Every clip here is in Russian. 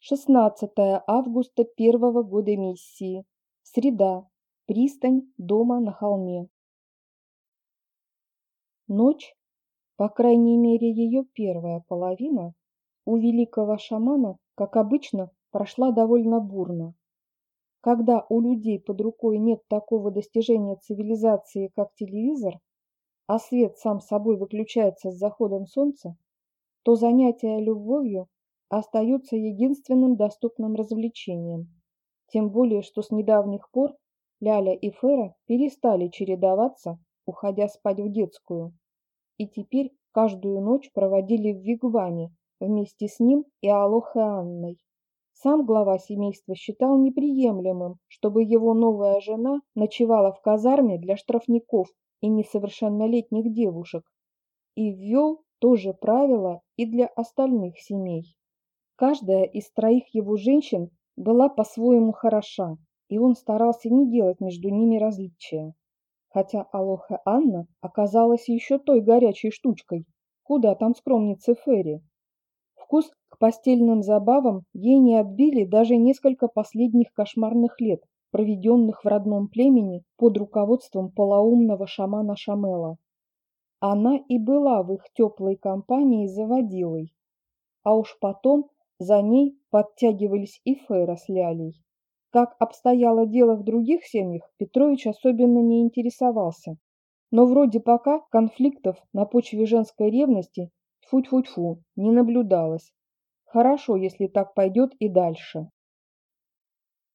16 августа первого года миссии. Среда. Пристань дома на холме. Ночь, по крайней мере ее первая половина, у великого шамана, как обычно, прошла довольно бурно. Когда у людей под рукой нет такого достижения цивилизации, как телевизор, а свет сам собой выключается с заходом солнца, то занятия любовью остаются единственным доступным развлечением. Тем более, что с недавних пор Ляля и Фера перестали чередоваться, уходя спать в детскую, и теперь каждую ночь проводили в Вигваме вместе с ним и Алохой Анной. Сам глава семейства считал неприемлемым, чтобы его новая жена ночевала в казарме для штрафников и несовершеннолетних девушек, и ввел то же правило и для остальных семей. Каждая из троих его женщин была по-своему хороша, и он старался не делать между ними различия. Хотя Алоха Анна оказалась еще той горячей штучкой, куда там скромница Ферри. Вкус к постельным забавам ей не отбили даже несколько последних кошмарных лет, проведенных в родном племени под руководством полоумного шамана Шамела. Она и была в их теплой компании заводилой. А уж потом за ней подтягивались и Фейра с Лялей. Как обстояло дело в других семьях, Петрович особенно не интересовался. Но вроде пока конфликтов на почве женской ревности тьфу-тьфу-тьфу не наблюдалось. Хорошо, если так пойдет и дальше.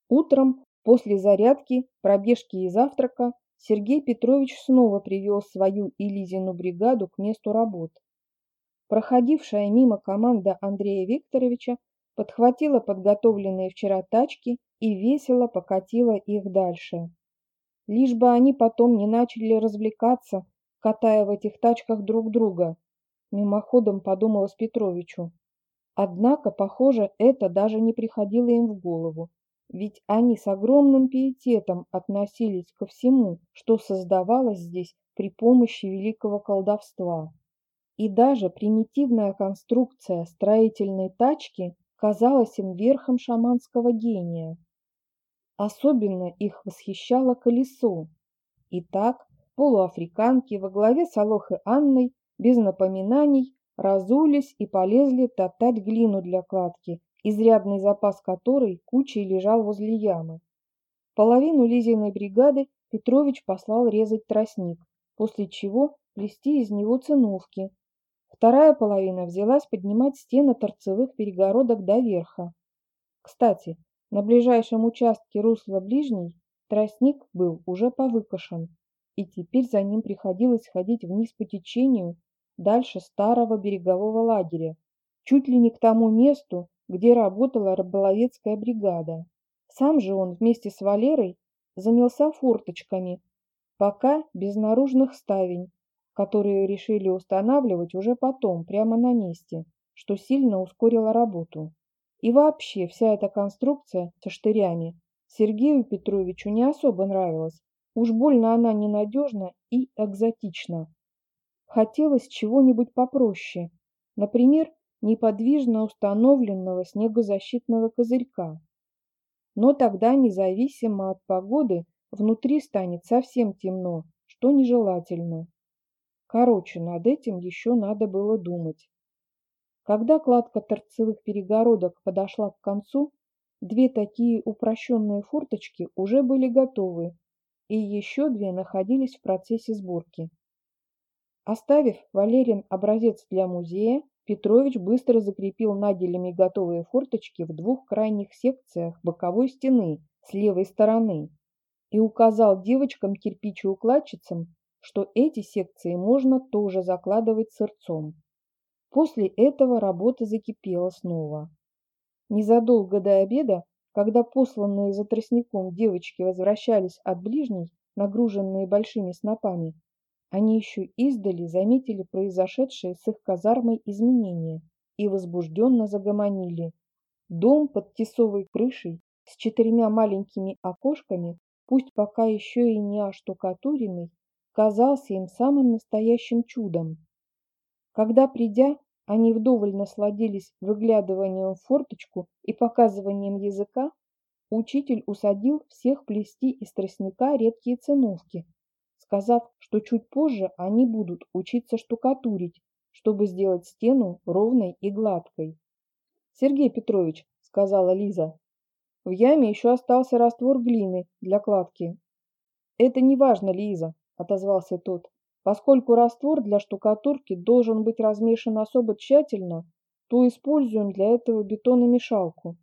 Утром, после зарядки, пробежки и завтрака, Сергей Петрович снова привел свою и Лизину бригаду к месту работ. Проходившая мимо команда Андрея Викторовича подхватила подготовленные вчера тачки и весело покатила их дальше. Лишь бы они потом не начали развлекаться, катая в этих тачках друг друга, мимоходом подумалось Петровичу. Однако, похоже, это даже не приходило им в голову, ведь они с огромным пиететом относились ко всему, что создавалось здесь при помощи великого колдовства. И даже примитивная конструкция строительной тачки казалась им верхом шаманского гения. Особенно их восхищало колесо. Итак, полуафриканки во главе с Алохой Анной без напоминаний разулись и полезли топтать глину для кладки, изрядный запас которой кучей лежал возле ямы. Половину Лизиной бригады Петрович послал резать тростник, после чего плести из него циновки, Вторая половина взялась поднимать стены торцевых перегородок до верха. Кстати, на ближайшем участке русла ближней тростник был уже повыкошен, и теперь за ним приходилось ходить вниз по течению дальше старого берегового лагеря, чуть ли не к тому месту, где работала рыболовецкая бригада. Сам же он вместе с Валерой занялся форточками, пока без наружных ставень, которые решили устанавливать уже потом, прямо на месте, что сильно ускорило работу. И вообще вся эта конструкция со штырями Сергею Петровичу не особо нравилась. Уж больно она ненадежна и экзотична. Хотелось чего-нибудь попроще, например, неподвижно установленного снегозащитного козырька. Но тогда, независимо от погоды, внутри станет совсем темно, что нежелательно. Короче, над этим еще надо было думать. Когда кладка торцевых перегородок подошла к концу, две такие упрощенные форточки уже были готовы, и еще две находились в процессе сборки. Оставив Валерин образец для музея, Петрович быстро закрепил наделями готовые форточки в двух крайних секциях боковой стены с левой стороны и указал девочкам-кирпичеукладчицам что эти секции можно тоже закладывать сырцом. После этого работа закипела снова. Незадолго до обеда, когда посланные за тростником девочки возвращались от ближней, нагруженные большими снопами, они еще издали заметили произошедшие с их казармой изменения и возбужденно загомонили. Дом под тесовой крышей с четырьмя маленькими окошками, пусть пока еще и не оштукатуренный, казался им самым настоящим чудом. Когда, придя, они вдоволь насладились выглядыванием в форточку и показыванием языка, учитель усадил всех плести из тростника редкие циновки, сказав, что чуть позже они будут учиться штукатурить, чтобы сделать стену ровной и гладкой. «Сергей Петрович», — сказала Лиза, — «в яме еще остался раствор глины для кладки». «Это не важно, Лиза», — отозвался тот. «Поскольку раствор для штукатурки должен быть размешан особо тщательно, то используем для этого бетономешалку.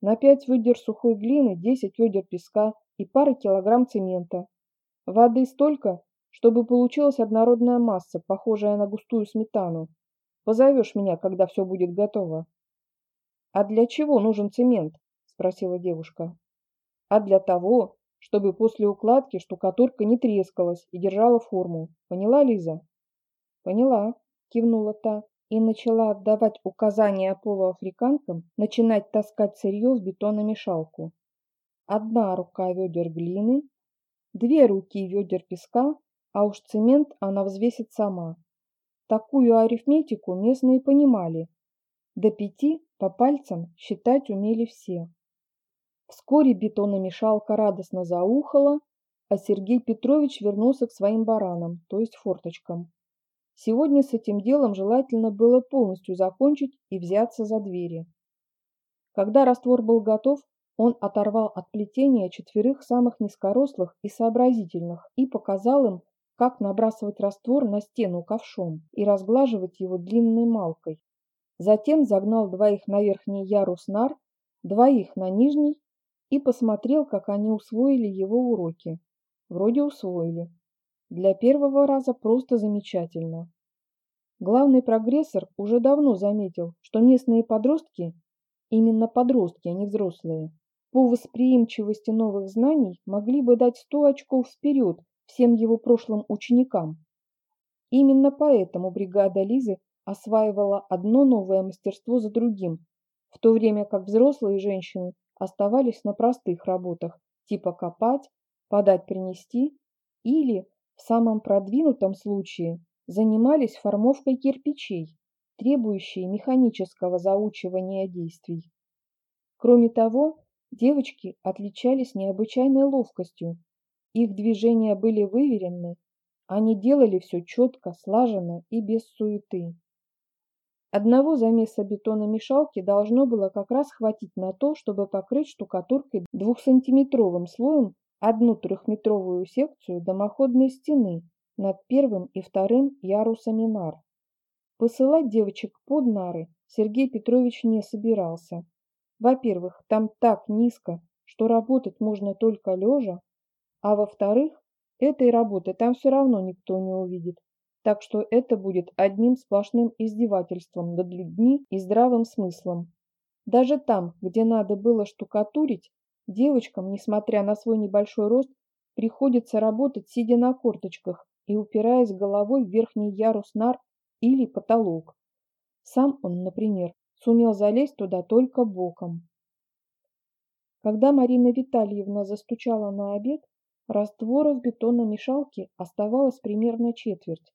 На 5 ведер сухой глины 10 ведер песка и пара килограмм цемента. Воды столько, чтобы получилась однородная масса, похожая на густую сметану. Позовешь меня, когда все будет готово. «А для чего нужен цемент?» – спросила девушка. «А для того, чтобы после укладки штукатурка не трескалась и держала форму. Поняла, Лиза?» «Поняла», – кивнула та и начала отдавать указания полуафриканкам начинать таскать сырье в бетономешалку. Одна рука ведер глины, две руки ведер песка, а уж цемент она взвесит сама. Такую арифметику местные понимали. До пяти по пальцам считать умели все. Вскоре бетономешалка радостно заухала, а Сергей Петрович вернулся к своим баранам, то есть форточкам. Сегодня с этим делом желательно было полностью закончить и взяться за двери. Когда раствор был готов, он оторвал от плетения четверых самых низкорослых и сообразительных и показал им, как набрасывать раствор на стену ковшом и разглаживать его длинной малкой. Затем загнал двоих на верхний ярус нар, двоих на нижний и посмотрел, как они усвоили его уроки. Вроде усвоили. Для первого раза просто замечательно. Главный прогрессор уже давно заметил, что местные подростки, именно подростки, а не взрослые, по восприимчивости новых знаний могли бы дать 100 очков вперед всем его прошлым ученикам. Именно поэтому бригада Лизы осваивала одно новое мастерство за другим, в то время как взрослые женщины оставались на простых работах, типа копать, подать-принести или в самом продвинутом случае занимались формовкой кирпичей, требующей механического заучивания действий. Кроме того, девочки отличались необычайной ловкостью. Их движения были выверены, они делали все четко, слаженно и без суеты. Одного замеса бетономешалки должно было как раз хватить на то, чтобы покрыть штукатуркой двухсантиметровым слоем одну трехметровую секцию домоходной стены над первым и вторым ярусами нар. Посылать девочек под нары Сергей Петрович не собирался. Во-первых, там так низко, что работать можно только лежа, а во-вторых, этой работы там все равно никто не увидит, так что это будет одним сплошным издевательством над людьми и здравым смыслом. Даже там, где надо было штукатурить, Девочкам, несмотря на свой небольшой рост, приходится работать, сидя на корточках и упираясь головой в верхний ярус нар или потолок. Сам он, например, сумел залезть туда только боком. Когда Марина Витальевна застучала на обед, раствора в бетономешалке оставалось примерно четверть.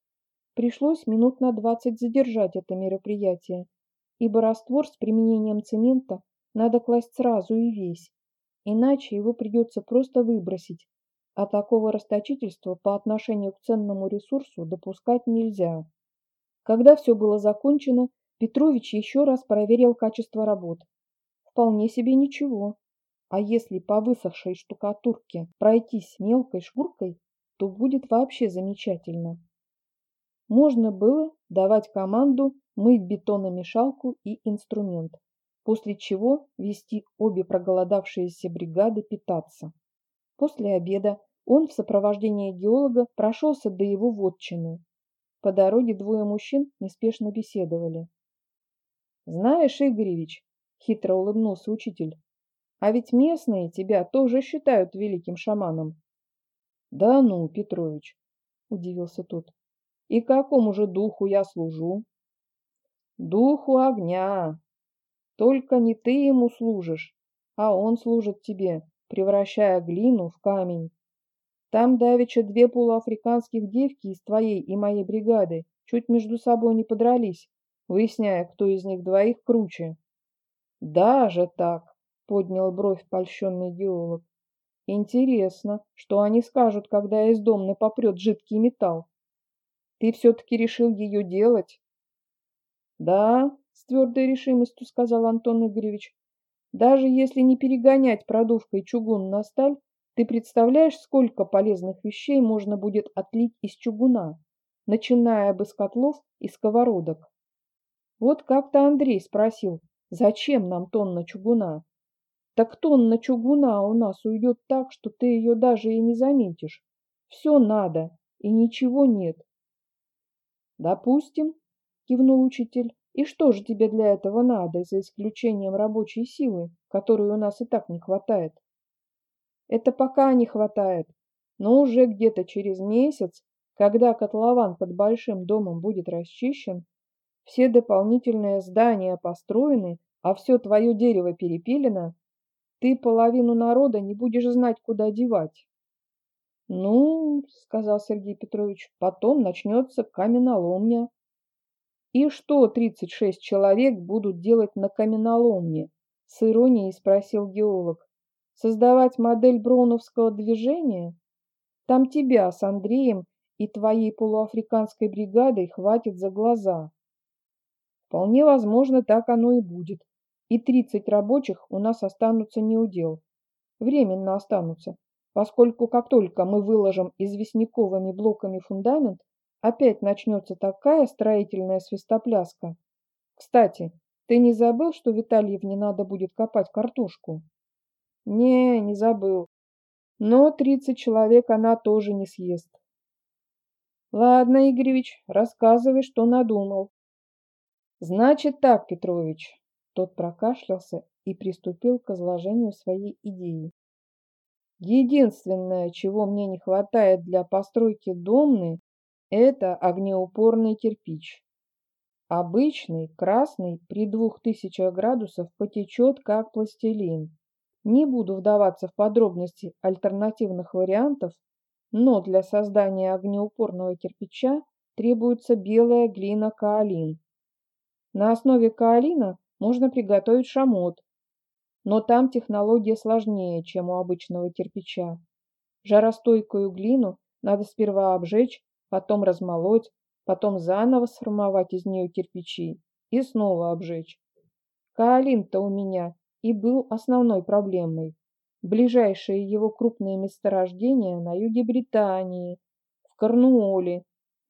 Пришлось минут на двадцать задержать это мероприятие, ибо раствор с применением цемента надо класть сразу и весь, иначе его придется просто выбросить, а такого расточительства по отношению к ценному ресурсу допускать нельзя. Когда все было закончено, Петрович еще раз проверил качество работ. Вполне себе ничего. А если по высохшей штукатурке пройтись мелкой шкуркой, то будет вообще замечательно. Можно было давать команду мыть бетономешалку и инструмент после чего вести обе проголодавшиеся бригады питаться. После обеда он в сопровождении геолога прошелся до его вотчины. По дороге двое мужчин неспешно беседовали. «Знаешь, Игоревич», — хитро улыбнулся учитель, «а ведь местные тебя тоже считают великим шаманом». «Да ну, Петрович», — удивился тот, «и какому же духу я служу?» «Духу огня», только не ты ему служишь, а он служит тебе, превращая глину в камень. Там давеча две полуафриканских девки из твоей и моей бригады чуть между собой не подрались, выясняя, кто из них двоих круче. «Даже так!» — поднял бровь польщенный геолог. «Интересно, что они скажут, когда из домны попрет жидкий металл? Ты все-таки решил ее делать?» «Да», — с твердой решимостью сказал Антон Игоревич, «даже если не перегонять продувкой чугун на сталь, ты представляешь, сколько полезных вещей можно будет отлить из чугуна, начиная бы с котлов и сковородок?» Вот как-то Андрей спросил, зачем нам тонна чугуна? Так тонна чугуна у нас уйдет так, что ты ее даже и не заметишь. Все надо, и ничего нет. Допустим, кивнул учитель. И что же тебе для этого надо, за исключением рабочей силы, которой у нас и так не хватает? Это пока не хватает, но уже где-то через месяц, когда котлован под большим домом будет расчищен, все дополнительные здания построены, а все твое дерево перепилено, ты половину народа не будешь знать, куда девать. Ну, сказал Сергей Петрович, потом начнется каменоломня. И что 36 человек будут делать на каменоломне? С иронией спросил геолог. Создавать модель броуновского движения? Там тебя с Андреем и твоей полуафриканской бригадой хватит за глаза. Вполне возможно, так оно и будет. И 30 рабочих у нас останутся не у дел. Временно останутся, поскольку как только мы выложим известняковыми блоками фундамент, опять начнется такая строительная свистопляска. Кстати, ты не забыл, что Витальевне надо будет копать картошку? Не, не забыл. Но 30 человек она тоже не съест. Ладно, Игоревич, рассказывай, что надумал. Значит так, Петрович. Тот прокашлялся и приступил к изложению своей идеи. Единственное, чего мне не хватает для постройки домны, это огнеупорный кирпич. Обычный, красный, при двух тысячах градусов потечет как пластилин. Не буду вдаваться в подробности альтернативных вариантов, но для создания огнеупорного кирпича требуется белая глина каолин. На основе каолина можно приготовить шамот, но там технология сложнее, чем у обычного кирпича. Жаростойкую глину надо сперва обжечь, потом размолоть, потом заново сформовать из нее кирпичи и снова обжечь. Каолин-то у меня и был основной проблемой. Ближайшие его крупные месторождения на юге Британии, в Корнуоле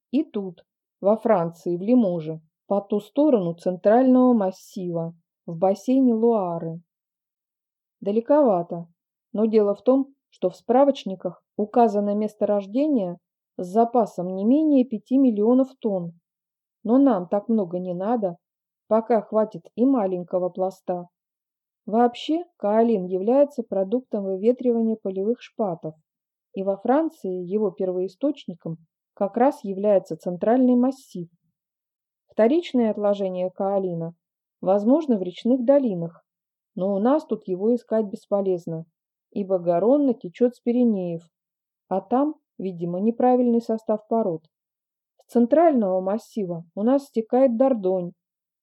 и тут, во Франции, в Лиможе по ту сторону центрального массива, в бассейне Луары. Далековато, но дело в том, что в справочниках указано месторождение с запасом не менее 5 миллионов тонн. Но нам так много не надо, пока хватит и маленького пласта. Вообще, каолин является продуктом выветривания полевых шпатов, и во Франции его первоисточником как раз является центральный массив, Вторичное отложение каолина возможно в речных долинах, но у нас тут его искать бесполезно, ибо Гаронна течет с Пиренеев, а там, видимо, неправильный состав пород. С центрального массива у нас стекает Дордонь,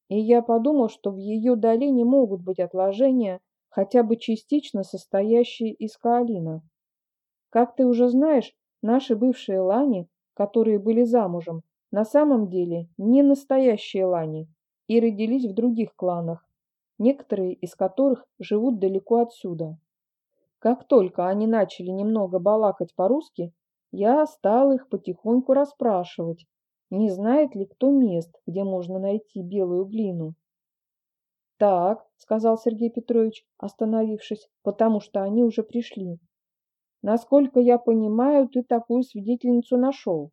и я подумал, что в ее долине могут быть отложения, хотя бы частично состоящие из каолина. Как ты уже знаешь, наши бывшие лани, которые были замужем, на самом деле не настоящие лани и родились в других кланах, некоторые из которых живут далеко отсюда. Как только они начали немного балакать по-русски, я стал их потихоньку расспрашивать, не знает ли кто мест, где можно найти белую глину. «Так», — сказал Сергей Петрович, остановившись, потому что они уже пришли. «Насколько я понимаю, ты такую свидетельницу нашел».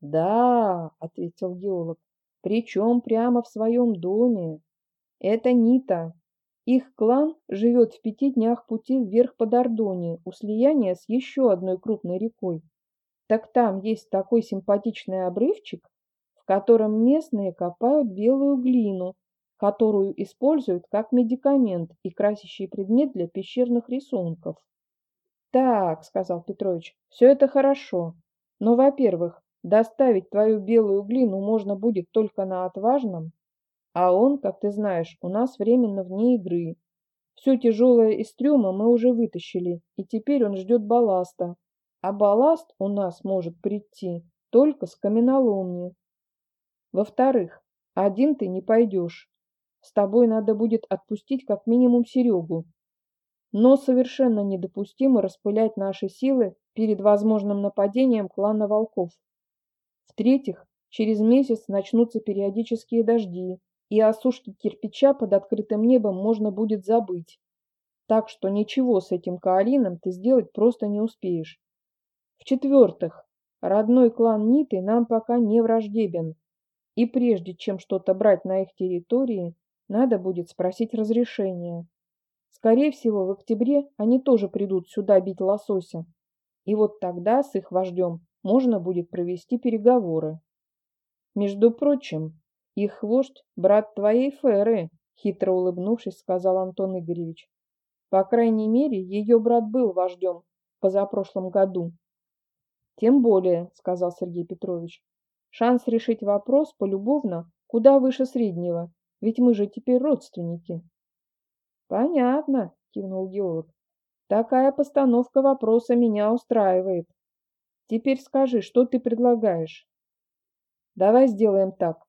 «Да», — ответил геолог, — «причем прямо в своем доме. Это Нита. Их клан живет в пяти днях пути вверх по Дордоне, у слияния с еще одной крупной рекой. Так там есть такой симпатичный обрывчик, в котором местные копают белую глину, которую используют как медикамент и красящий предмет для пещерных рисунков. «Так», — сказал Петрович, — «все это хорошо. Но, во-первых, доставить твою белую глину можно будет только на отважном, а он, как ты знаешь, у нас временно вне игры. Все тяжелое из трюма мы уже вытащили, и теперь он ждет балласта. А балласт у нас может прийти только с каменоломни. Во-вторых, один ты не пойдешь. С тобой надо будет отпустить как минимум Серегу. Но совершенно недопустимо распылять наши силы перед возможным нападением клана волков. В-третьих, через месяц начнутся периодические дожди, и о сушке кирпича под открытым небом можно будет забыть. Так что ничего с этим Каолином ты сделать просто не успеешь. В-четвертых, родной клан Ниты нам пока не враждебен, и прежде чем что-то брать на их территории, надо будет спросить разрешения. Скорее всего, в октябре они тоже придут сюда бить лосося, и вот тогда с их вождем можно будет провести переговоры. Между прочим, их вождь – брат твоей Феры, хитро улыбнувшись, сказал Антон Игоревич. По крайней мере, ее брат был вождем позапрошлом году. Тем более, сказал Сергей Петрович, шанс решить вопрос полюбовно куда выше среднего, ведь мы же теперь родственники. Понятно, кивнул геолог. Такая постановка вопроса меня устраивает. Теперь скажи, что ты предлагаешь? Давай сделаем так.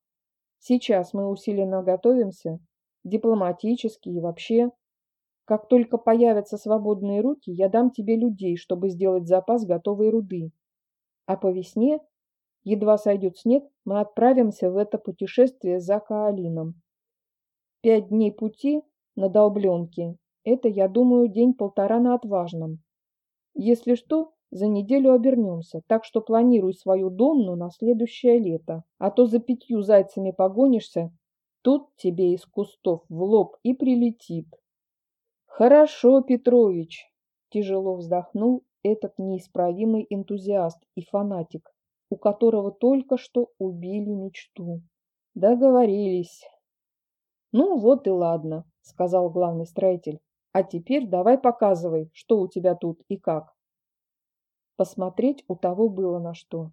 Сейчас мы усиленно готовимся, дипломатически и вообще. Как только появятся свободные руки, я дам тебе людей, чтобы сделать запас готовой руды. А по весне, едва сойдет снег, мы отправимся в это путешествие за Каолином. Пять дней пути на долбленке – это, я думаю, день-полтора на отважном. Если что, за неделю обернемся, так что планируй свою домну на следующее лето, а то за пятью зайцами погонишься, тут тебе из кустов в лоб и прилетит. Хорошо, Петрович, тяжело вздохнул этот неисправимый энтузиаст и фанатик, у которого только что убили мечту. Договорились. Ну вот и ладно, сказал главный строитель. А теперь давай показывай, что у тебя тут и как. Посмотреть у того было на что.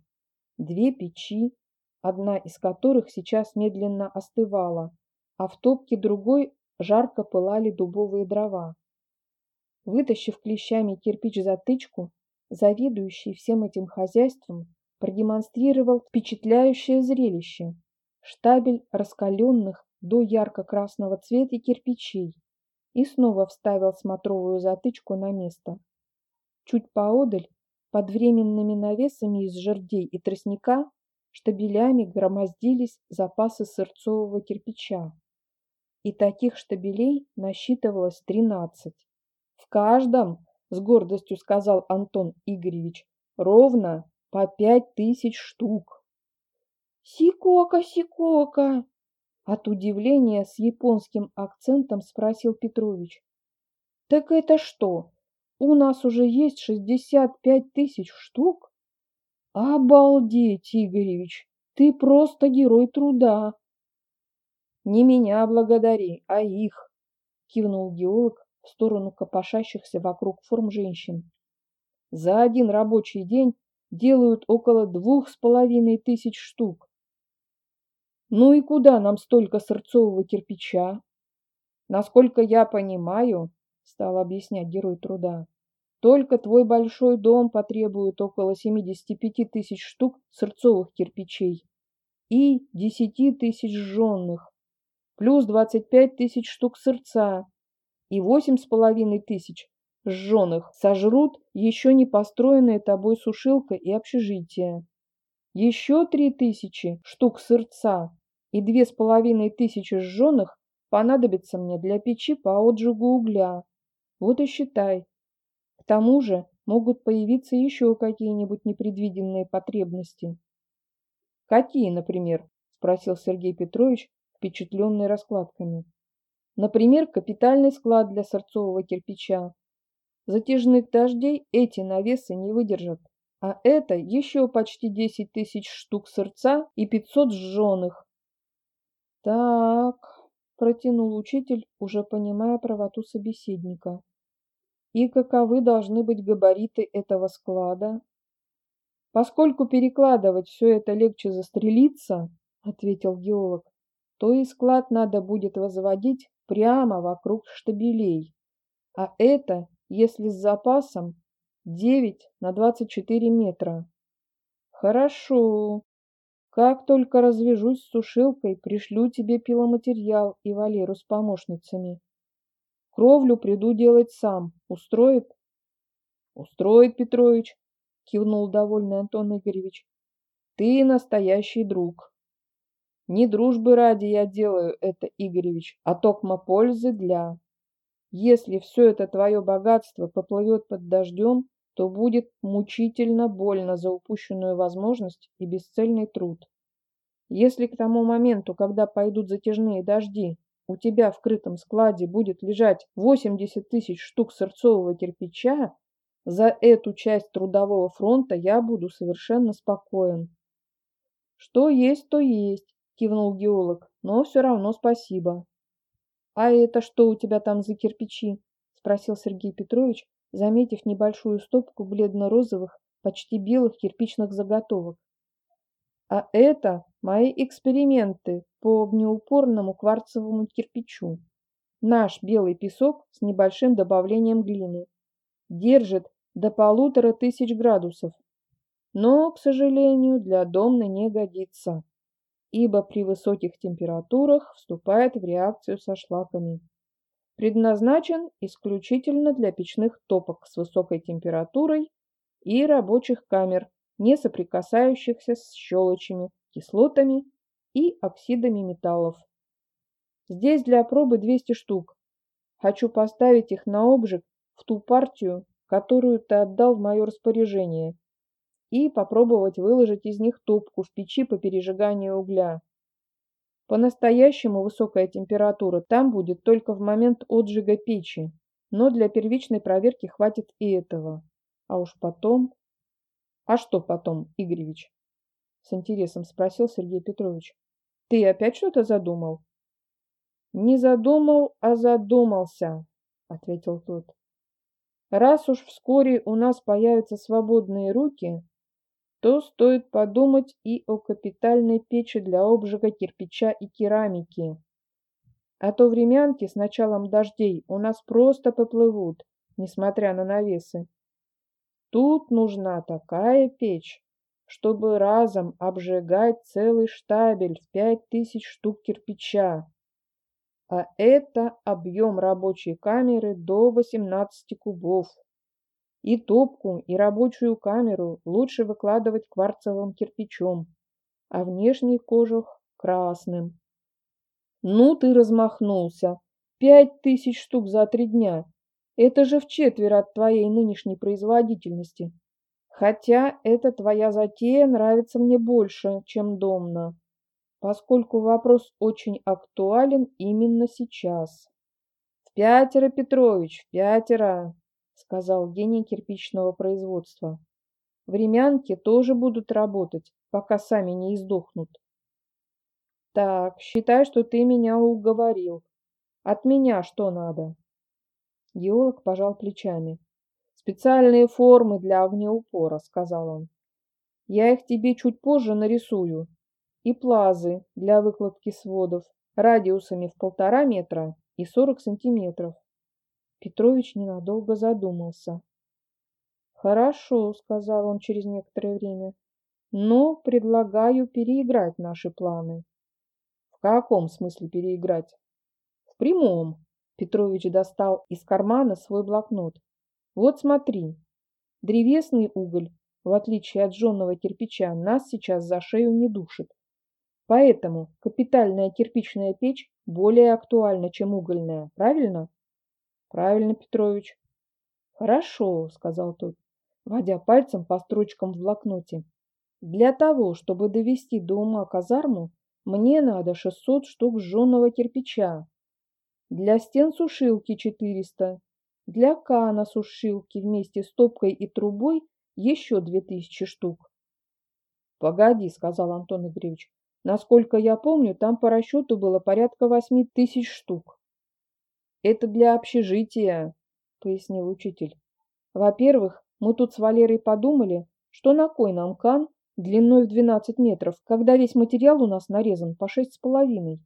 Две печи, одна из которых сейчас медленно остывала, а в топке другой жарко пылали дубовые дрова. Вытащив клещами кирпич затычку, заведующий всем этим хозяйством продемонстрировал впечатляющее зрелище. Штабель раскаленных до ярко-красного цвета кирпичей и снова вставил смотровую затычку на место. Чуть поодаль под временными навесами из жердей и тростника штабелями громоздились запасы сырцового кирпича. И таких штабелей насчитывалось тринадцать. В каждом, с гордостью сказал Антон Игоревич, ровно по пять тысяч штук. «Сикока, Сикока!» От удивления с японским акцентом спросил Петрович. «Так это что, у нас уже есть шестьдесят пять тысяч штук? Обалдеть, Игоревич, ты просто герой труда. Не меня благодари, а их, кивнул геолог в сторону копошащихся вокруг форм женщин. За один рабочий день делают около двух с половиной тысяч штук. Ну и куда нам столько сырцового кирпича? Насколько я понимаю, стал объяснять герой труда, только твой большой дом потребует около 75 тысяч штук сырцовых кирпичей и 10 тысяч жженных, плюс 25 тысяч штук сырца и восемь с половиной тысяч сжженных сожрут еще не построенная тобой сушилка и общежитие. Еще три тысячи штук сырца и две с половиной тысячи сжженных понадобится мне для печи по отжигу угля. Вот и считай, к тому же могут появиться еще какие-нибудь непредвиденные потребности. Какие, например? спросил Сергей Петрович, впечатленный раскладками. Например, капитальный склад для сырцового кирпича. Затяжных дождей эти навесы не выдержат, а это еще почти 10 тысяч штук сырца и 500 сжженных. Так, протянул учитель, уже понимая правоту собеседника. И каковы должны быть габариты этого склада? Поскольку перекладывать все это легче застрелиться, ответил геолог, то и склад надо будет возводить прямо вокруг штабелей. А это, если с запасом, 9 на 24 метра. Хорошо. Как только развяжусь с сушилкой, пришлю тебе пиломатериал и Валеру с помощницами. Кровлю приду делать сам. Устроит? Устроит, Петрович, кивнул довольный Антон Игоревич. Ты настоящий друг. Не дружбы ради я делаю это, Игоревич, а токмо пользы для. Если все это твое богатство поплывет под дождем, то будет мучительно больно за упущенную возможность и бесцельный труд. Если к тому моменту, когда пойдут затяжные дожди, у тебя в крытом складе будет лежать 80 тысяч штук сырцового кирпича, за эту часть трудового фронта я буду совершенно спокоен. Что есть, то есть, кивнул геолог, но все равно спасибо. А это что у тебя там за кирпичи? спросил Сергей Петрович, заметив небольшую стопку бледно-розовых, почти белых кирпичных заготовок. А это мои эксперименты по огнеупорному кварцевому кирпичу. Наш белый песок с небольшим добавлением глины. Держит до полутора тысяч градусов. Но, к сожалению, для домны не годится, ибо при высоких температурах вступает в реакцию со шлаками предназначен исключительно для печных топок с высокой температурой и рабочих камер, не соприкасающихся с щелочами, кислотами и оксидами металлов. Здесь для пробы 200 штук. Хочу поставить их на обжиг в ту партию, которую ты отдал в мое распоряжение, и попробовать выложить из них топку в печи по пережиганию угля. По-настоящему высокая температура там будет только в момент отжига печи, но для первичной проверки хватит и этого. А уж потом... А что потом, Игоревич? С интересом спросил Сергей Петрович. Ты опять что-то задумал? Не задумал, а задумался, ответил тот. Раз уж вскоре у нас появятся свободные руки, то стоит подумать и о капитальной печи для обжига кирпича и керамики. А то времянки с началом дождей у нас просто поплывут, несмотря на навесы. Тут нужна такая печь, чтобы разом обжигать целый штабель в пять тысяч штук кирпича. А это объем рабочей камеры до 18 кубов. И топку, и рабочую камеру лучше выкладывать кварцевым кирпичом, а внешний кожух – красным. Ну ты размахнулся. Пять тысяч штук за три дня. Это же в четверо от твоей нынешней производительности. Хотя эта твоя затея нравится мне больше, чем домна, поскольку вопрос очень актуален именно сейчас. В пятеро, Петрович, в пятеро сказал гений кирпичного производства. Времянки тоже будут работать, пока сами не издохнут. Так, считай, что ты меня уговорил. От меня что надо? Геолог пожал плечами. Специальные формы для огнеупора, сказал он. Я их тебе чуть позже нарисую. И плазы для выкладки сводов радиусами в полтора метра и сорок сантиметров. Петрович ненадолго задумался. «Хорошо», — сказал он через некоторое время, — «но предлагаю переиграть наши планы». «В каком смысле переиграть?» «В прямом», — Петрович достал из кармана свой блокнот. «Вот смотри, древесный уголь, в отличие от жженого кирпича, нас сейчас за шею не душит. Поэтому капитальная кирпичная печь более актуальна, чем угольная, правильно?» Правильно, Петрович. Хорошо, сказал тот, водя пальцем по строчкам в блокноте. Для того, чтобы довести до ума казарму, мне надо 600 штук сжженного кирпича. Для стен сушилки 400. Для кана сушилки вместе с топкой и трубой еще 2000 штук. Погоди, сказал Антон Игоревич. Насколько я помню, там по расчету было порядка 8 тысяч штук. Это для общежития, пояснил учитель. Во-первых, мы тут с Валерой подумали, что на кой нам кан длиной в 12 метров, когда весь материал у нас нарезан по шесть с половиной?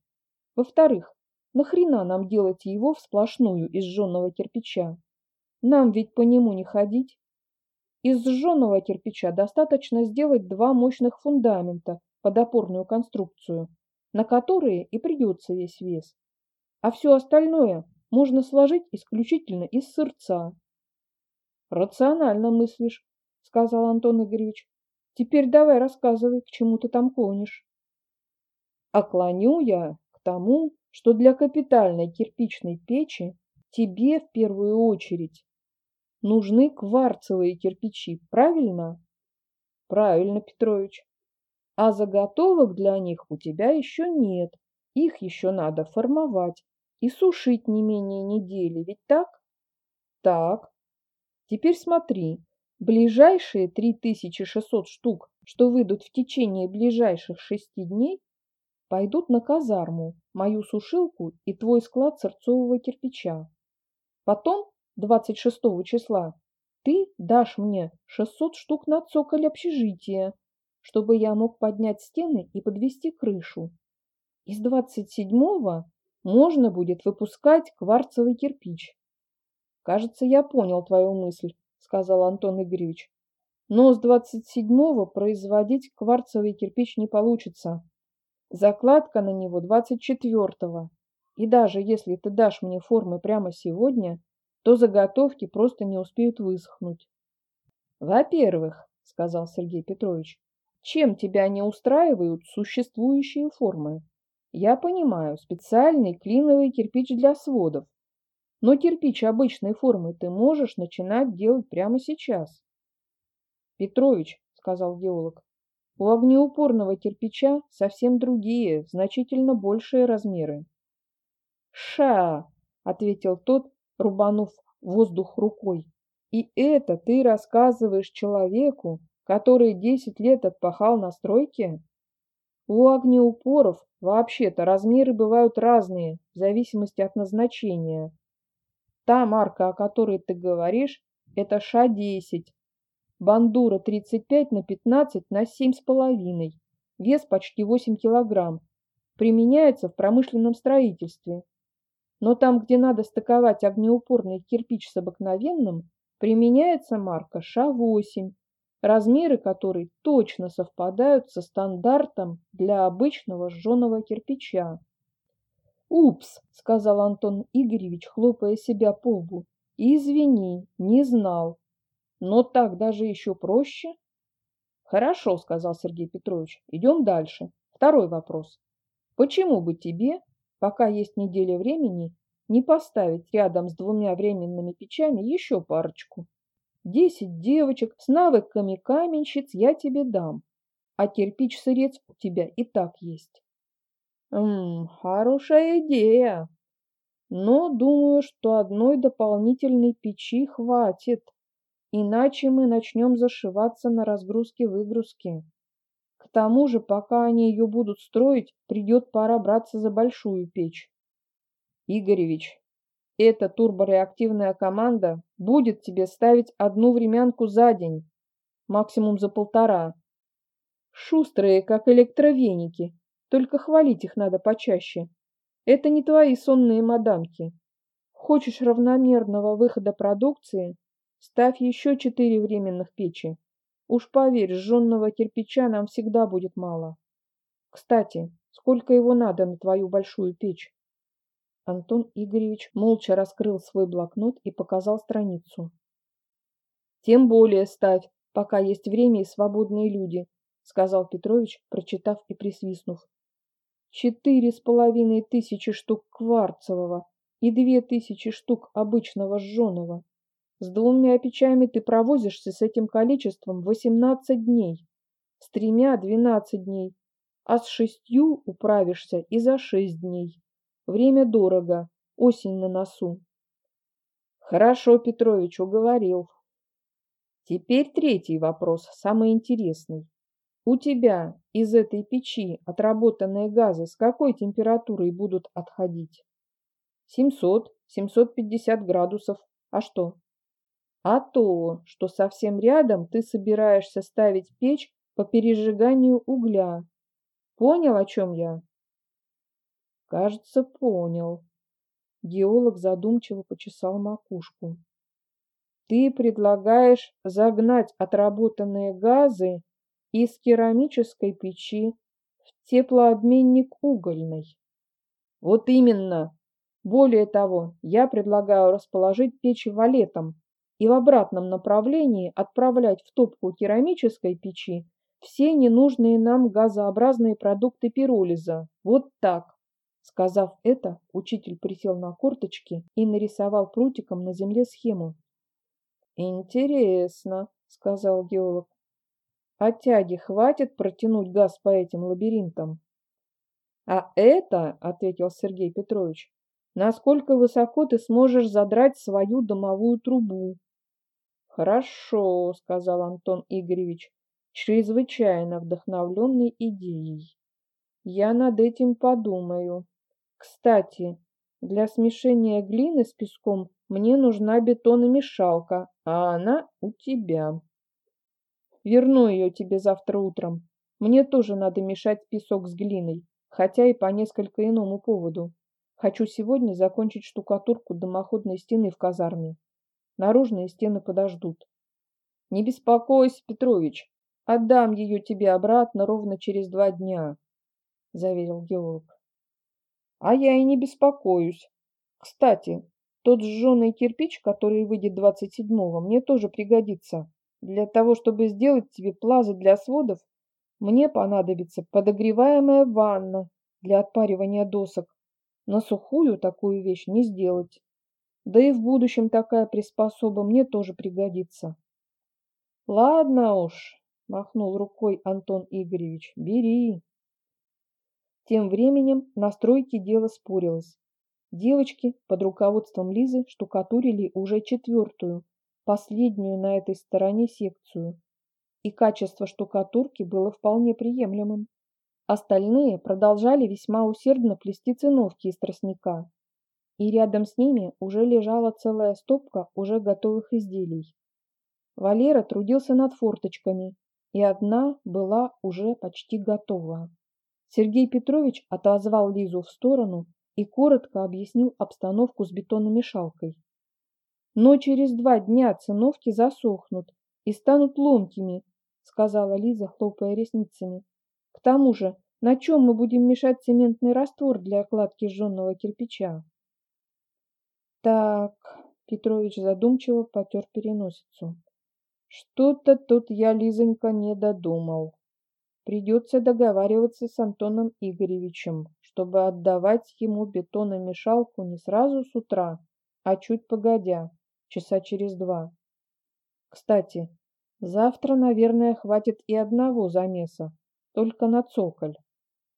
Во-вторых, нахрена нам делать его в сплошную из жженого кирпича? Нам ведь по нему не ходить. Из сжженного кирпича достаточно сделать два мощных фундамента под опорную конструкцию, на которые и придется весь вес. А все остальное можно сложить исключительно из сырца. «Рационально мыслишь», — сказал Антон Игоревич. «Теперь давай рассказывай, к чему ты там клонишь». «А клоню я тому, что для капитальной кирпичной печи тебе в первую очередь нужны кварцевые кирпичи, правильно? Правильно, Петрович. А заготовок для них у тебя еще нет. Их еще надо формовать и сушить не менее недели, ведь так? Так. Теперь смотри, ближайшие 3600 штук, что выйдут в течение ближайших шести дней, пойдут на казарму, мою сушилку и твой склад сырцового кирпича. Потом 26 числа, ты дашь мне 600 штук на цоколь общежития, чтобы я мог поднять стены и подвести крышу. Из 27-го можно будет выпускать кварцевый кирпич. Кажется, я понял твою мысль, сказал Антон Игоревич. Но с 27-го производить кварцевый кирпич не получится. Закладка на него 24-го. И даже если ты дашь мне формы прямо сегодня, то заготовки просто не успеют высохнуть. Во-первых, сказал Сергей Петрович, чем тебя не устраивают существующие формы? Я понимаю, специальный клиновый кирпич для сводов. Но кирпич обычной формы ты можешь начинать делать прямо сейчас. Петрович, сказал геолог, у огнеупорного кирпича совсем другие, значительно большие размеры. Ша, ответил тот, рубанув воздух рукой. И это ты рассказываешь человеку, который десять лет отпахал на стройке? У огнеупоров вообще-то размеры бывают разные, в зависимости от назначения. Та марка, о которой ты говоришь, это ША-10. Бандура 35 на 15 на 7,5. Вес почти 8 килограмм. Применяется в промышленном строительстве. Но там, где надо стыковать огнеупорный кирпич с обыкновенным, применяется марка ША-8, размеры которой точно совпадают со стандартом для обычного сжженного кирпича. «Упс», — сказал Антон Игоревич, хлопая себя по лбу, — «извини, не знал. Но так даже еще проще». «Хорошо», — сказал Сергей Петрович, — «идем дальше. Второй вопрос. Почему бы тебе пока есть неделя времени, не поставить рядом с двумя временными печами еще парочку. Десять девочек с навыками каменщиц я тебе дам, а кирпич-сырец у тебя и так есть. Ммм, хорошая идея. Но думаю, что одной дополнительной печи хватит, иначе мы начнем зашиваться на разгрузке-выгрузке. К тому же, пока они ее будут строить, придет пора браться за большую печь. Игоревич, эта турбореактивная команда будет тебе ставить одну времянку за день, максимум за полтора. Шустрые, как электровеники, только хвалить их надо почаще. Это не твои сонные мадамки. Хочешь равномерного выхода продукции? Ставь еще четыре временных печи. Уж поверь, сжженного кирпича нам всегда будет мало. Кстати, сколько его надо на твою большую печь? Антон Игоревич молча раскрыл свой блокнот и показал страницу. Тем более ставь, пока есть время и свободные люди, сказал Петрович, прочитав и присвистнув. Четыре с половиной тысячи штук кварцевого и две тысячи штук обычного сжженного. С двумя печами ты провозишься с этим количеством 18 дней, с тремя 12 дней, а с шестью управишься и за шесть дней. Время дорого, осень на носу. Хорошо, Петрович, уговорил. Теперь третий вопрос, самый интересный. У тебя из этой печи отработанные газы с какой температурой будут отходить? 700-750 градусов. А что? А то, что совсем рядом ты собираешься ставить печь по пережиганию угля. Понял, о чем я? Кажется, понял. Геолог задумчиво почесал макушку. Ты предлагаешь загнать отработанные газы из керамической печи в теплообменник угольной. Вот именно. Более того, я предлагаю расположить печь валетом и в обратном направлении отправлять в топку керамической печи все ненужные нам газообразные продукты пиролиза. Вот так. Сказав это, учитель присел на корточки и нарисовал прутиком на земле схему. «Интересно», — сказал геолог. «А тяги хватит протянуть газ по этим лабиринтам?» «А это, — ответил Сергей Петрович, — насколько высоко ты сможешь задрать свою домовую трубу?» «Хорошо», — сказал Антон Игоревич, чрезвычайно вдохновленный идеей. «Я над этим подумаю. Кстати, для смешения глины с песком мне нужна бетономешалка, а она у тебя. Верну ее тебе завтра утром. Мне тоже надо мешать песок с глиной, хотя и по несколько иному поводу. Хочу сегодня закончить штукатурку дымоходной стены в казарме. Наружные стены подождут. Не беспокойся, Петрович, отдам ее тебе обратно ровно через два дня, заверил геолог. А я и не беспокоюсь. Кстати, тот сжженный кирпич, который выйдет 27-го, мне тоже пригодится. Для того, чтобы сделать тебе плазы для сводов, мне понадобится подогреваемая ванна для отпаривания досок. На сухую такую вещь не сделать. Да и в будущем такая приспособа мне тоже пригодится. Ладно уж, махнул рукой Антон Игоревич, бери. Тем временем на стройке дело спорилось. Девочки под руководством Лизы штукатурили уже четвертую, последнюю на этой стороне секцию. И качество штукатурки было вполне приемлемым. Остальные продолжали весьма усердно плести циновки из тростника и рядом с ними уже лежала целая стопка уже готовых изделий. Валера трудился над форточками, и одна была уже почти готова. Сергей Петрович отозвал Лизу в сторону и коротко объяснил обстановку с бетономешалкой. «Но через два дня циновки засохнут и станут ломкими», сказала Лиза, хлопая ресницами. «К тому же, на чем мы будем мешать цементный раствор для окладки сжженного кирпича?» Так, Петрович задумчиво потер переносицу. Что-то тут я, Лизонька, не додумал. Придется договариваться с Антоном Игоревичем, чтобы отдавать ему бетономешалку не сразу с утра, а чуть погодя, часа через два. Кстати, завтра, наверное, хватит и одного замеса, только на цоколь.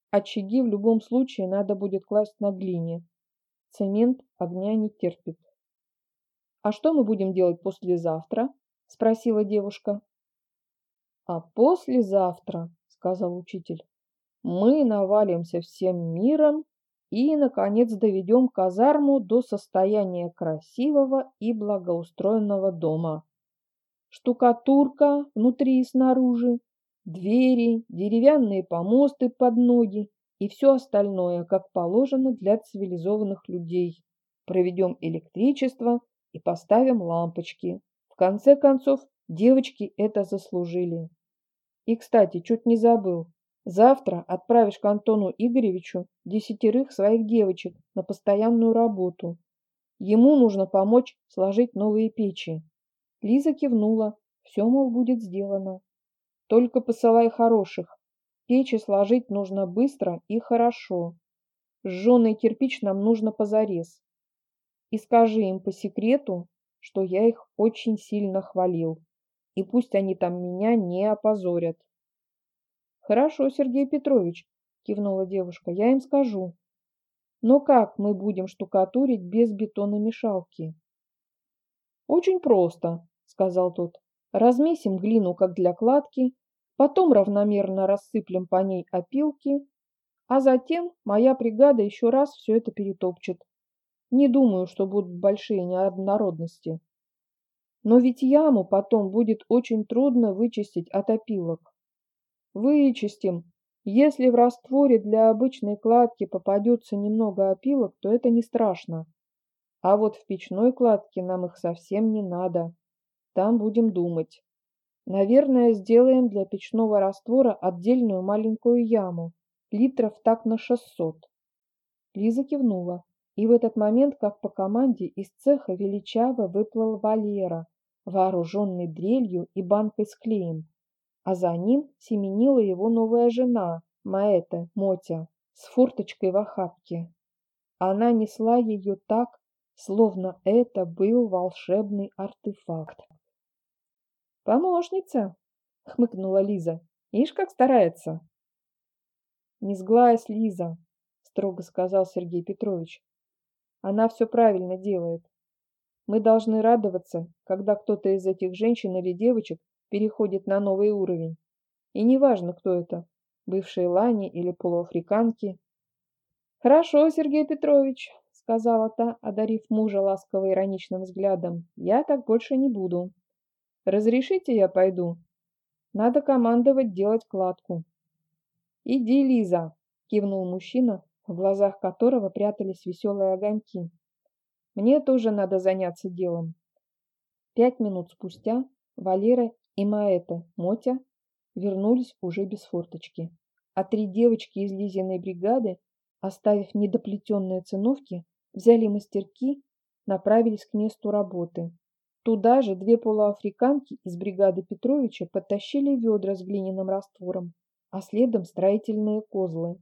Очаги в любом случае надо будет класть на глине, Цемент огня не терпит. «А что мы будем делать послезавтра?» – спросила девушка. «А послезавтра, – сказал учитель, – мы навалимся всем миром и, наконец, доведем казарму до состояния красивого и благоустроенного дома. Штукатурка внутри и снаружи, двери, деревянные помосты под ноги, и все остальное, как положено для цивилизованных людей. Проведем электричество и поставим лампочки. В конце концов, девочки это заслужили. И, кстати, чуть не забыл. Завтра отправишь к Антону Игоревичу десятерых своих девочек на постоянную работу. Ему нужно помочь сложить новые печи. Лиза кивнула. Все, мол, будет сделано. Только посылай хороших, Печи сложить нужно быстро и хорошо. Сжженный кирпич нам нужно позарез. И скажи им по секрету, что я их очень сильно хвалил. И пусть они там меня не опозорят. Хорошо, Сергей Петрович, кивнула девушка, я им скажу. Но как мы будем штукатурить без бетономешалки? Очень просто, сказал тот. Размесим глину, как для кладки, Потом равномерно рассыплем по ней опилки, а затем моя бригада еще раз все это перетопчет. Не думаю, что будут большие неоднородности. Но ведь яму потом будет очень трудно вычистить от опилок. Вычистим. Если в растворе для обычной кладки попадется немного опилок, то это не страшно. А вот в печной кладке нам их совсем не надо. Там будем думать. Наверное, сделаем для печного раствора отдельную маленькую яму, литров так на 600. Лиза кивнула, и в этот момент, как по команде, из цеха величаво выплыл Валера, вооруженный дрелью и банкой с клеем, а за ним семенила его новая жена, Маэта, Мотя, с форточкой в охапке. Она несла ее так, словно это был волшебный артефакт. «Помощница!» — хмыкнула Лиза. «Ишь, как старается!» «Не сглазь, Лиза!» — строго сказал Сергей Петрович. «Она все правильно делает. Мы должны радоваться, когда кто-то из этих женщин или девочек переходит на новый уровень. И неважно, кто это, бывшие лани или полуафриканки. «Хорошо, Сергей Петрович», — сказала та, одарив мужа ласково ироничным взглядом, — «я так больше не буду. Разрешите я пойду? Надо командовать делать кладку». «Иди, Лиза», — кивнул мужчина, в глазах которого прятались веселые огоньки. Мне тоже надо заняться делом. Пять минут спустя Валера и Маэта, Мотя, вернулись уже без форточки. А три девочки из Лизиной бригады, оставив недоплетенные циновки, взяли мастерки, направились к месту работы. Туда же две полуафриканки из бригады Петровича подтащили ведра с глиняным раствором, а следом строительные козлы.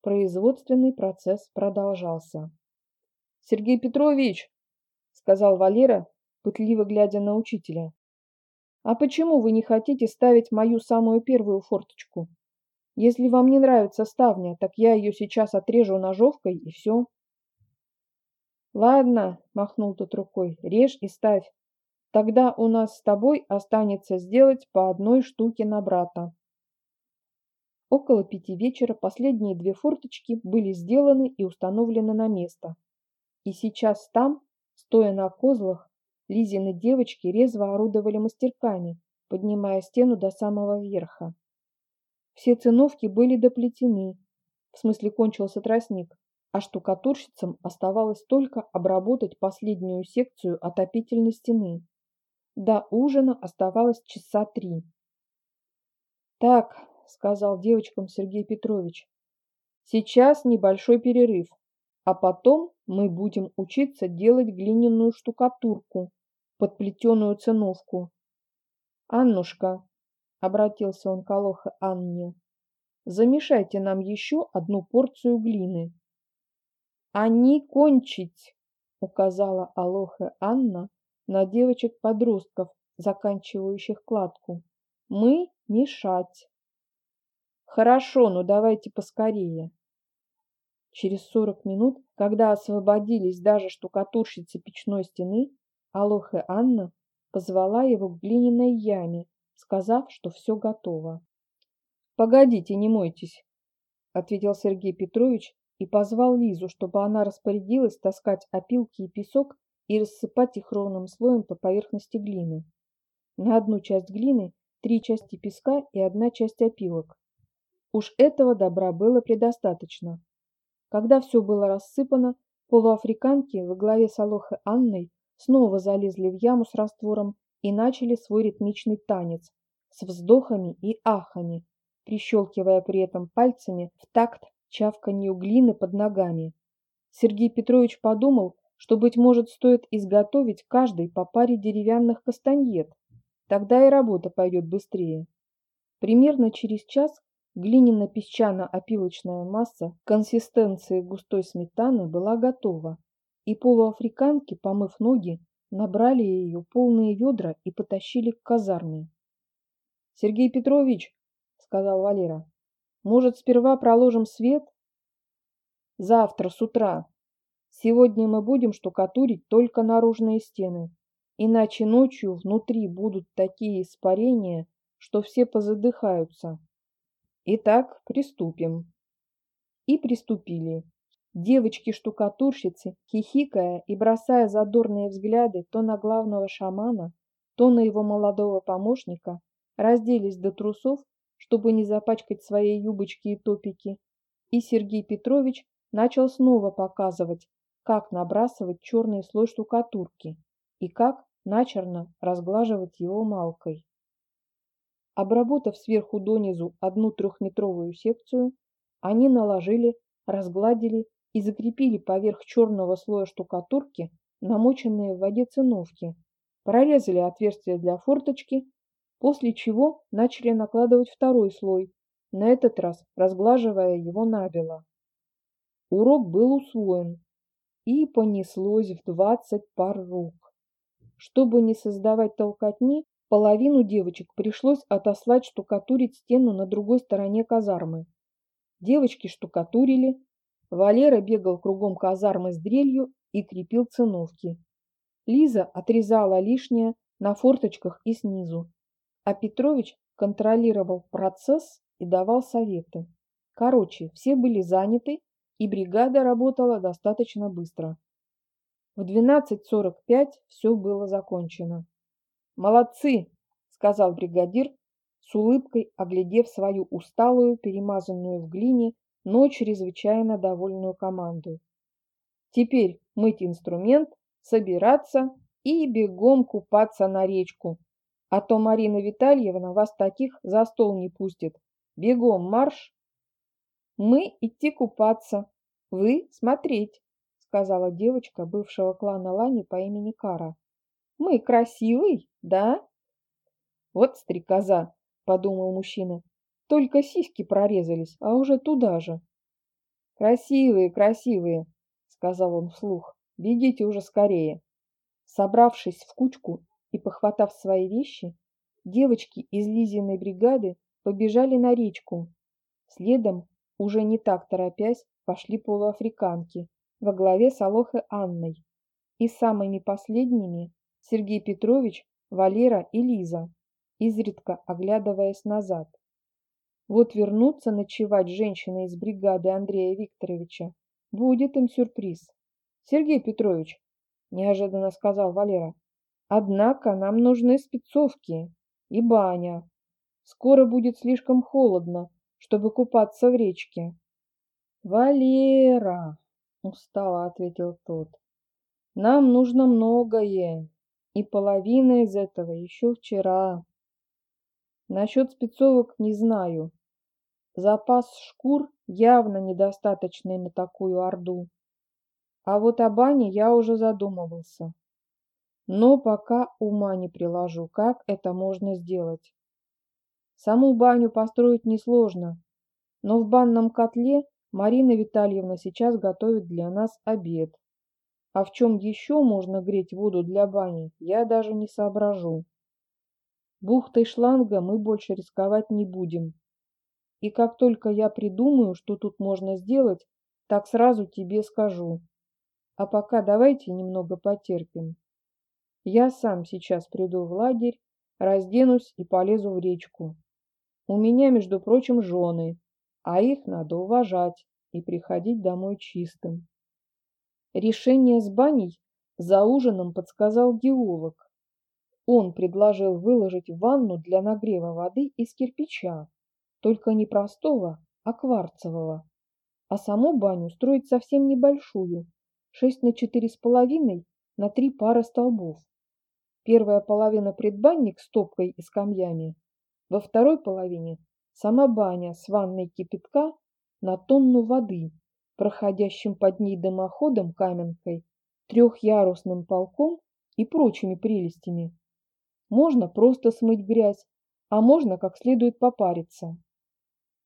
Производственный процесс продолжался. Сергей Петрович, сказал Валера, пытливо глядя на учителя. А почему вы не хотите ставить мою самую первую форточку? Если вам не нравится ставня, так я ее сейчас отрежу ножовкой и все. Ладно, махнул тот рукой, режь и ставь. Тогда у нас с тобой останется сделать по одной штуке на брата. Около пяти вечера последние две форточки были сделаны и установлены на место. И сейчас там, стоя на козлах, Лизины девочки резво орудовали мастерками, поднимая стену до самого верха. Все циновки были доплетены, в смысле кончился тростник, а штукатурщицам оставалось только обработать последнюю секцию отопительной стены. До ужина оставалось часа три. «Так», — сказал девочкам Сергей Петрович, — «сейчас небольшой перерыв, а потом мы будем учиться делать глиняную штукатурку под плетеную циновку. «Аннушка», — обратился он к Алохе Анне, — «замешайте нам еще одну порцию глины». «Они кончить», — указала Алохе Анна на девочек-подростков, заканчивающих кладку. «Мы мешать». «Хорошо, но давайте поскорее». Через сорок минут, когда освободились даже штукатурщицы печной стены, Алоха Анна позвала его к глиняной яме, сказав, что все готово. «Погодите, не мойтесь», — ответил Сергей Петрович и позвал Лизу, чтобы она распорядилась таскать опилки и песок и рассыпать их ровным слоем по поверхности глины. На одну часть глины три части песка и одна часть опилок. Уж этого добра было предостаточно. Когда все было рассыпано, полуафриканки во главе с Алохой Анной снова залезли в яму с раствором и начали свой ритмичный танец с вздохами и ахами, прищелкивая при этом пальцами в такт чавканью глины под ногами. Сергей Петрович подумал, что, быть может, стоит изготовить каждый по паре деревянных кастаньет. Тогда и работа пойдет быстрее. Примерно через час Глиняно-песчано-опилочная масса консистенции густой сметаны была готова, и полуафриканки, помыв ноги, набрали ее полные ведра и потащили к казарме. «Сергей Петрович», — сказал Валера, — «может, сперва проложим свет?» «Завтра с утра. Сегодня мы будем штукатурить только наружные стены, иначе ночью внутри будут такие испарения, что все позадыхаются». Итак, приступим. И приступили. Девочки-штукатурщицы, хихикая и бросая задорные взгляды то на главного шамана, то на его молодого помощника, разделись до трусов, чтобы не запачкать свои юбочки и топики, и Сергей Петрович начал снова показывать, как набрасывать черный слой штукатурки и как начерно разглаживать его малкой. Обработав сверху донизу одну трехметровую секцию, они наложили, разгладили и закрепили поверх черного слоя штукатурки намоченные в воде циновки, прорезали отверстие для форточки, после чего начали накладывать второй слой, на этот раз разглаживая его набело. Урок был усвоен, и понеслось в двадцать пар рук. Чтобы не создавать толкотни, половину девочек пришлось отослать штукатурить стену на другой стороне казармы. Девочки штукатурили, Валера бегал кругом казармы с дрелью и крепил циновки. Лиза отрезала лишнее на форточках и снизу, а Петрович контролировал процесс и давал советы. Короче, все были заняты, и бригада работала достаточно быстро. В 12.45 все было закончено. «Молодцы!» — сказал бригадир, с улыбкой оглядев свою усталую, перемазанную в глине но чрезвычайно довольную команду. Теперь мыть инструмент, собираться и бегом купаться на речку. А то Марина Витальевна вас таких за стол не пустит. Бегом марш! Мы идти купаться, вы смотреть, сказала девочка бывшего клана Лани по имени Кара. Мы красивый, да? Вот стрекоза, подумал мужчина. Только сиськи прорезались, а уже туда же. «Красивые, красивые!» — сказал он вслух. «Бегите уже скорее!» Собравшись в кучку и похватав свои вещи, девочки из Лизиной бригады побежали на речку. Следом, уже не так торопясь, пошли полуафриканки во главе с Алохой Анной. И самыми последними Сергей Петрович, Валера и Лиза, изредка оглядываясь назад. Вот вернуться ночевать женщины из бригады Андрея Викторовича. Будет им сюрприз. Сергей Петрович, неожиданно сказал Валера, однако нам нужны спецовки и баня. Скоро будет слишком холодно, чтобы купаться в речке. Валера, устало ответил тот, нам нужно многое, и половина из этого еще вчера. Насчет спецовок не знаю. Запас шкур явно недостаточный на такую орду. А вот о бане я уже задумывался. Но пока ума не приложу, как это можно сделать. Саму баню построить несложно, но в банном котле Марина Витальевна сейчас готовит для нас обед. А в чем еще можно греть воду для бани, я даже не соображу. Бухтой шланга мы больше рисковать не будем. И как только я придумаю, что тут можно сделать, так сразу тебе скажу. А пока давайте немного потерпим. Я сам сейчас приду в лагерь, разденусь и полезу в речку. У меня, между прочим, жены, а их надо уважать и приходить домой чистым. Решение с баней за ужином подсказал геолог. Он предложил выложить ванну для нагрева воды из кирпича, только не простого, а кварцевого. А саму баню строить совсем небольшую, 6 на четыре с половиной на три пары столбов. Первая половина предбанник с топкой и скамьями, во второй половине сама баня с ванной кипятка на тонну воды, проходящим под ней дымоходом каменкой, трехярусным полком и прочими прелестями. Можно просто смыть грязь, а можно как следует попариться.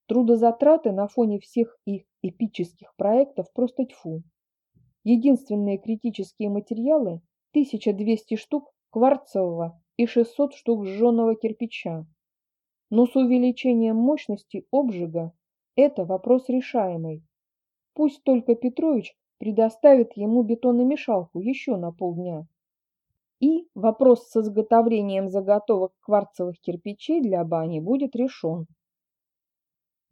Трудозатраты на фоне всех их эпических проектов просто тьфу. Единственные критические материалы – 1200 штук кварцевого и 600 штук сжженного кирпича. Но с увеличением мощности обжига это вопрос решаемый. Пусть только Петрович предоставит ему бетономешалку еще на полдня. И вопрос с изготовлением заготовок кварцевых кирпичей для бани будет решен.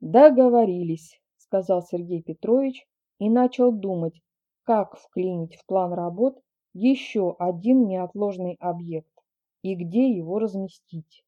«Договорились», — сказал Сергей Петрович и начал думать, как вклинить в план работ еще один неотложный объект и где его разместить.